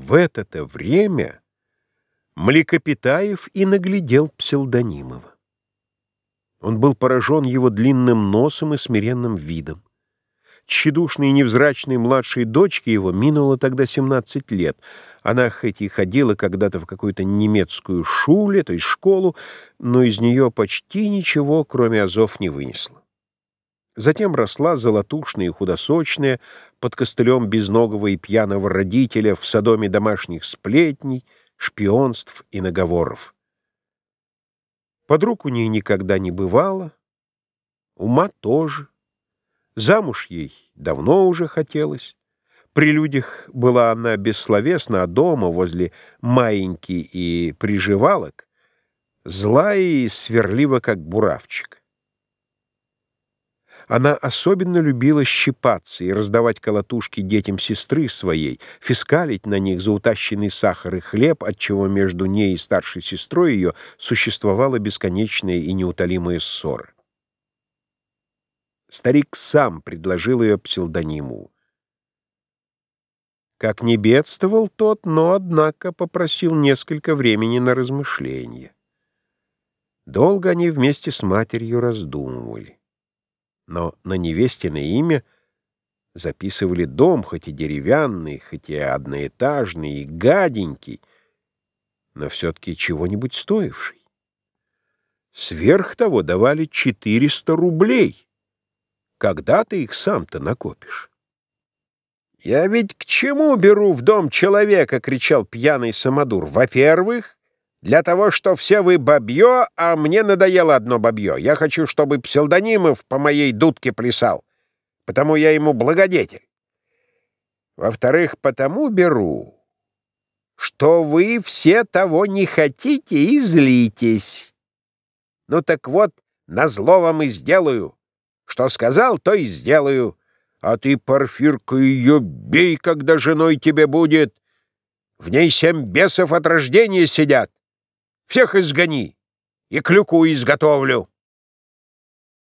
В это-то время Млекопитаев и наглядел Пселдонимова. Он был поражен его длинным носом и смиренным видом. Тщедушной и невзрачной младшей дочке его минуло тогда 17 лет. Она хоть и ходила когда-то в какую-то немецкую шуле, то есть школу, но из нее почти ничего, кроме азов, не вынесла. Затем росла золотушная и худосочная, под костылем безногого и пьяного родителя в садоме домашних сплетней, шпионств и наговоров. Подруг у ней никогда не бывало, ума тоже. Замуж ей давно уже хотелось. При людях была она бессловесна, а дома, возле маеньки и приживалок, злая и сверлива, как буравчик. Она особенно любила щипаться и раздавать колотушки детям сестры своей, фискалить на них за утащенный сахар и хлеб, отчего между ней и старшей сестрой ее существовала бесконечная и неутолимая ссора. Старик сам предложил ее псевдониму. Как не бедствовал тот, но, однако, попросил несколько времени на размышление. Долго они вместе с матерью раздумывали. Но на невестиное имя записывали дом, хоть и деревянный, хоть и одноэтажный, и гаденький, но все-таки чего-нибудь стоивший. Сверх того давали 400 рублей — когда ты их сам-то накопишь? «Я ведь к чему беру в дом человека?» — кричал пьяный самодур. «Во-первых, для того, что все вы бабье, а мне надоело одно бабье. Я хочу, чтобы псевдонимов по моей дудке плясал, потому я ему благодетель. Во-вторых, потому беру, что вы все того не хотите и злитесь. Ну так вот, назло вам и сделаю». Что сказал, то и сделаю. А ты, Порфирка, ее бей, когда женой тебе будет. В ней семь бесов от рождения сидят. Всех изгони и клюку изготовлю.